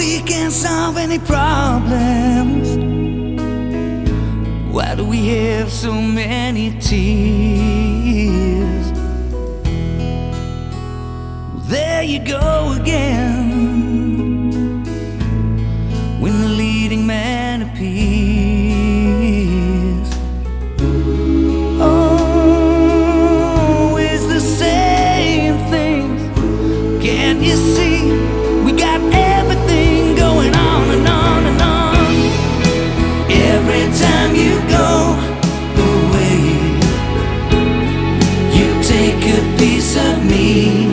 we can solve any problems. Why do we have so many tears? There you go again. When the leading man appears. Piece of me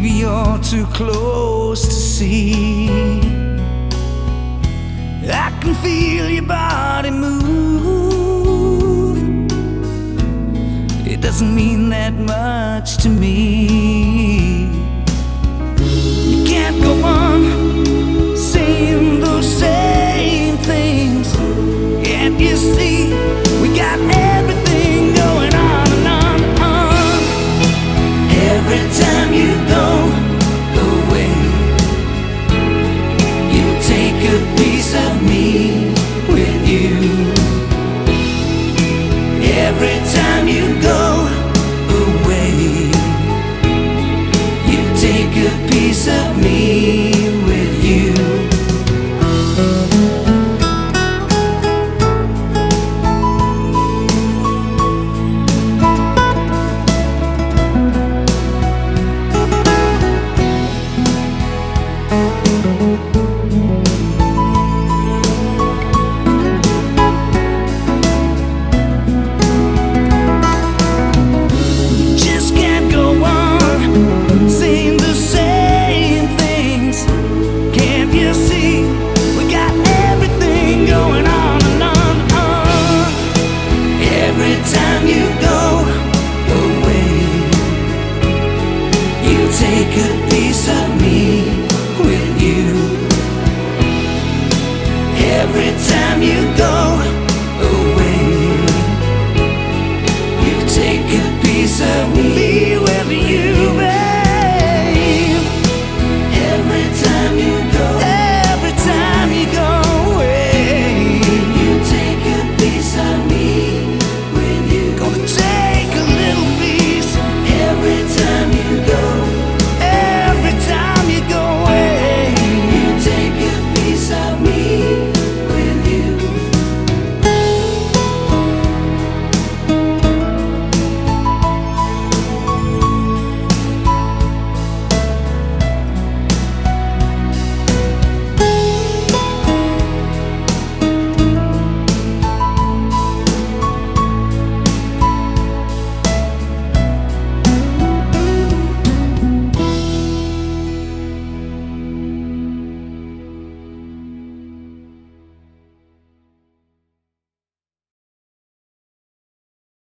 Baby, you're too close to see. I can feel your body move. It doesn't mean that much to me. time you go away, you take a piece of me. Take a piece of me.